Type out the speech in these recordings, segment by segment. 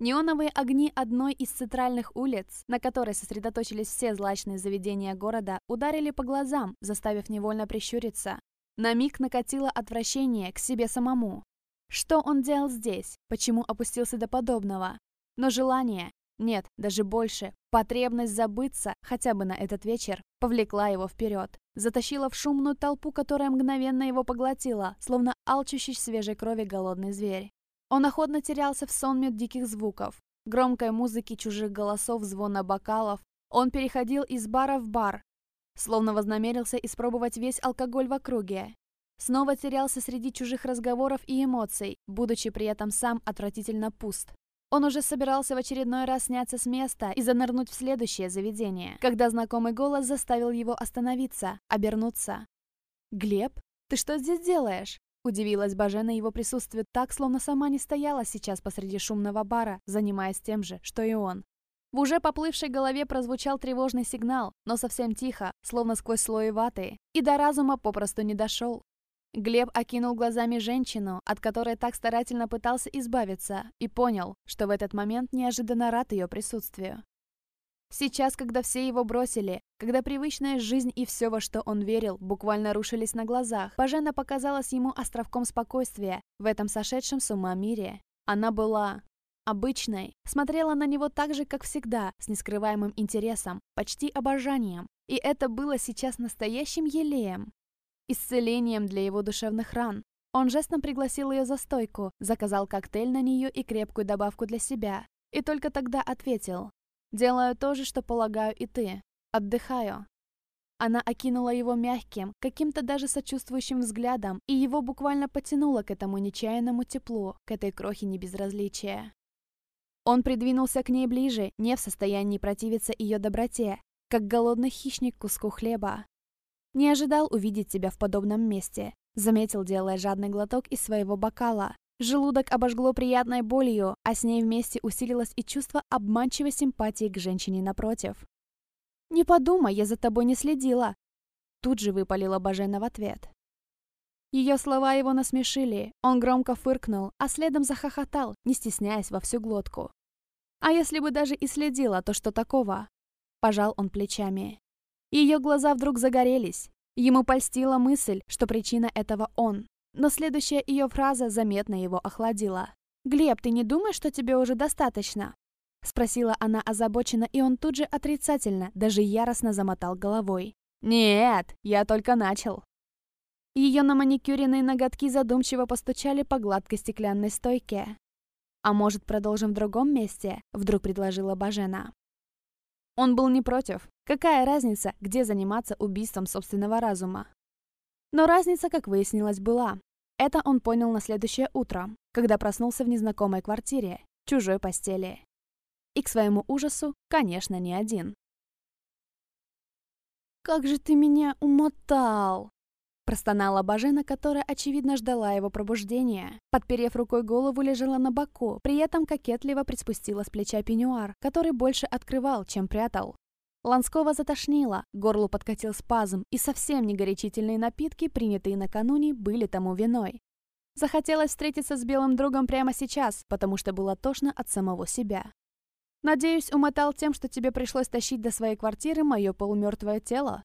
Неоновые огни одной из центральных улиц, на которой сосредоточились все злачные заведения города, ударили по глазам, заставив невольно прищуриться. На миг накатило отвращение к себе самому. Что он делал здесь? Почему опустился до подобного? Но желание, нет, даже больше, потребность забыться хотя бы на этот вечер повлекла его вперед. Затащила в шумную толпу, которая мгновенно его поглотила, словно алчущий свежей крови голодный зверь. Он охотно терялся в сонме диких звуков, громкой музыки чужих голосов, звона бокалов. Он переходил из бара в бар, словно вознамерился испробовать весь алкоголь в округе. Снова терялся среди чужих разговоров и эмоций, будучи при этом сам отвратительно пуст. Он уже собирался в очередной раз сняться с места и занырнуть в следующее заведение, когда знакомый голос заставил его остановиться, обернуться. «Глеб, ты что здесь делаешь?» Удивилась Бажена его присутствию так, словно сама не стояла сейчас посреди шумного бара, занимаясь тем же, что и он. В уже поплывшей голове прозвучал тревожный сигнал, но совсем тихо, словно сквозь слои ваты, и до разума попросту не дошел. Глеб окинул глазами женщину, от которой так старательно пытался избавиться, и понял, что в этот момент неожиданно рад ее присутствию. Сейчас, когда все его бросили, когда привычная жизнь и все, во что он верил, буквально рушились на глазах, Бажена показалась ему островком спокойствия в этом сошедшем с ума мире. Она была обычной, смотрела на него так же, как всегда, с нескрываемым интересом, почти обожанием. И это было сейчас настоящим елеем, исцелением для его душевных ран. Он жестом пригласил ее за стойку, заказал коктейль на нее и крепкую добавку для себя. И только тогда ответил Делаю то же, что полагаю и ты. Отдыхаю». Она окинула его мягким, каким-то даже сочувствующим взглядом, и его буквально потянуло к этому нечаянному теплу, к этой крохе небезразличия. Он придвинулся к ней ближе, не в состоянии противиться ее доброте, как голодный хищник куску хлеба. «Не ожидал увидеть тебя в подобном месте», заметил, делая жадный глоток из своего бокала. Желудок обожгло приятной болью, а с ней вместе усилилось и чувство обманчивой симпатии к женщине напротив. «Не подумай, я за тобой не следила!» Тут же выпалила Бажена в ответ. Ее слова его насмешили, он громко фыркнул, а следом захохотал, не стесняясь во всю глотку. «А если бы даже и следила, то что такого?» Пожал он плечами. Ее глаза вдруг загорелись. Ему польстила мысль, что причина этого он, но следующая ее фраза заметно его охладила. «Глеб, ты не думаешь, что тебе уже достаточно?» Спросила она озабоченно, и он тут же отрицательно, даже яростно замотал головой. «Нет, я только начал». Ее на маникюренные ноготки задумчиво постучали по гладкой стеклянной стойке. «А может, продолжим в другом месте?» — вдруг предложила Бажена. Он был не против. Какая разница, где заниматься убийством собственного разума? Но разница, как выяснилось, была. Это он понял на следующее утро, когда проснулся в незнакомой квартире, чужой постели. И к своему ужасу, конечно, не один. «Как же ты меня умотал!» Простонала Бажена, которая, очевидно, ждала его пробуждения. Подперев рукой голову, лежала на боку, при этом кокетливо приспустила с плеча пеньюар, который больше открывал, чем прятал. Ланского затошнило, горлу подкатил спазм, и совсем не горячительные напитки, принятые накануне, были тому виной. Захотелось встретиться с белым другом прямо сейчас, потому что было тошно от самого себя. «Надеюсь, умотал тем, что тебе пришлось тащить до своей квартиры мое полумертвое тело?»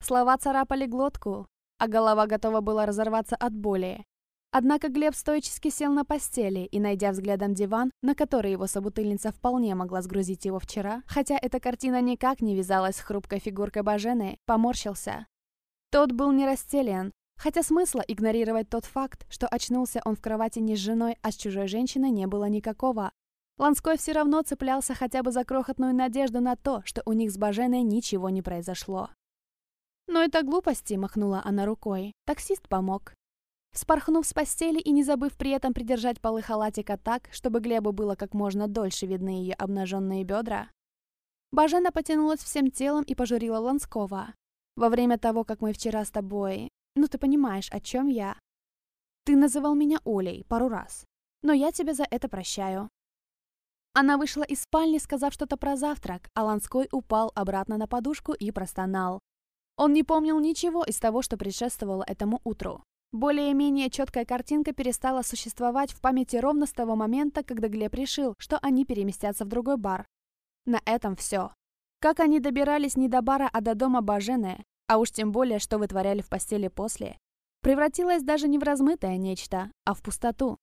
Слова царапали глотку, а голова готова была разорваться от боли. Однако Глеб стоически сел на постели и, найдя взглядом диван, на который его собутыльница вполне могла сгрузить его вчера, хотя эта картина никак не вязалась с хрупкой фигуркой Бажены, поморщился. Тот был не расстелен, хотя смысла игнорировать тот факт, что очнулся он в кровати не с женой, а с чужой женщиной, не было никакого. Ланской все равно цеплялся хотя бы за крохотную надежду на то, что у них с Баженой ничего не произошло. «Но это глупости», — махнула она рукой. Таксист помог. Спорхнув с постели и не забыв при этом придержать полы халатика так, чтобы Глебу было как можно дольше видны ее обнаженные бедра, Бажена потянулась всем телом и пожурила Ланского. «Во время того, как мы вчера с тобой... Ну, ты понимаешь, о чем я? Ты называл меня Олей пару раз, но я тебе за это прощаю». Она вышла из спальни, сказав что-то про завтрак, а Ланской упал обратно на подушку и простонал. Он не помнил ничего из того, что предшествовало этому утру. Более-менее четкая картинка перестала существовать в памяти ровно с того момента, когда Глеб решил, что они переместятся в другой бар. На этом все. Как они добирались не до бара, а до дома Бажены, а уж тем более, что вытворяли в постели после, превратилось даже не в размытое нечто, а в пустоту.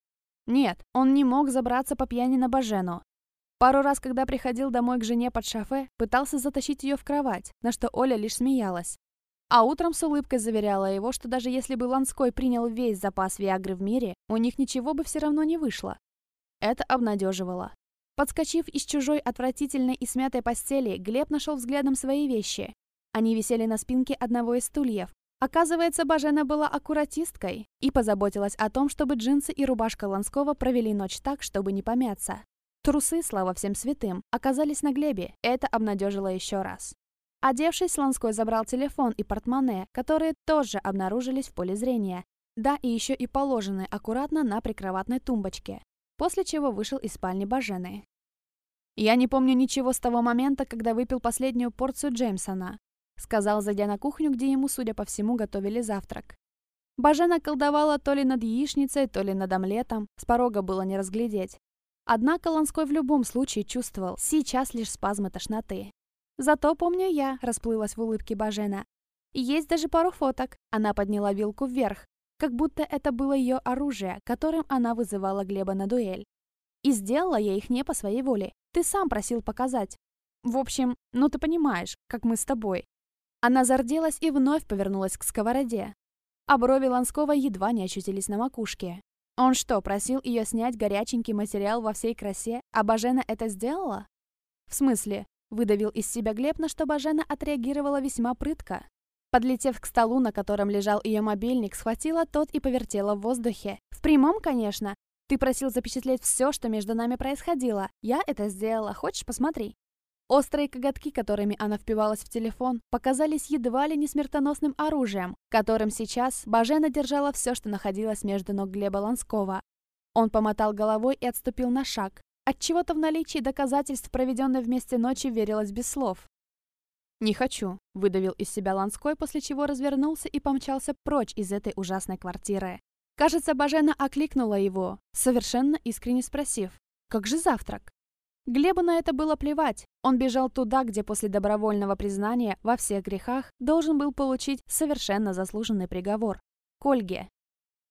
Нет, он не мог забраться по пьяни на Бажену. Пару раз, когда приходил домой к жене под шофе, пытался затащить ее в кровать, на что Оля лишь смеялась. А утром с улыбкой заверяла его, что даже если бы Ланской принял весь запас Виагры в мире, у них ничего бы все равно не вышло. Это обнадеживало. Подскочив из чужой отвратительной и смятой постели, Глеб нашел взглядом свои вещи. Они висели на спинке одного из стульев. Оказывается, Бажена была аккуратисткой и позаботилась о том, чтобы джинсы и рубашка Ланского провели ночь так, чтобы не помяться. Трусы, слава всем святым, оказались на Глебе. Это обнадежило еще раз. Одевшись, Ланской забрал телефон и портмоне, которые тоже обнаружились в поле зрения. Да, и еще и положены аккуратно на прикроватной тумбочке. После чего вышел из спальни Бажены. «Я не помню ничего с того момента, когда выпил последнюю порцию Джеймсона», сказал, зайдя на кухню, где ему, судя по всему, готовили завтрак. Бажена колдовала то ли над яичницей, то ли над омлетом, с порога было не разглядеть. Однако Ланской в любом случае чувствовал сейчас лишь спазмы тошноты. Зато помню я, расплылась в улыбке Бажена. Есть даже пару фоток. Она подняла вилку вверх, как будто это было ее оружие, которым она вызывала Глеба на дуэль. И сделала я их не по своей воле. Ты сам просил показать. В общем, ну ты понимаешь, как мы с тобой. Она зарделась и вновь повернулась к сковороде. А брови Ланского едва не очутились на макушке. Он что, просил ее снять горяченький материал во всей красе, а Бажена это сделала? В смысле, Выдавил из себя Глеб, на что Бажена отреагировала весьма прытко. Подлетев к столу, на котором лежал ее мобильник, схватила тот и повертела в воздухе. В прямом, конечно. Ты просил запечатлеть все, что между нами происходило. Я это сделала. Хочешь, посмотри? Острые коготки, которыми она впивалась в телефон, показались едва ли не смертоносным оружием, которым сейчас Бажена держала все, что находилось между ног Глеба Ланского. Он помотал головой и отступил на шаг. Отчего-то в наличии доказательств проведенной вместе ночи верилось без слов. «Не хочу», — выдавил из себя Ланской, после чего развернулся и помчался прочь из этой ужасной квартиры. Кажется, Бажена окликнула его, совершенно искренне спросив, «Как же завтрак?» Глебу на это было плевать. Он бежал туда, где после добровольного признания во всех грехах должен был получить совершенно заслуженный приговор. К Ольге.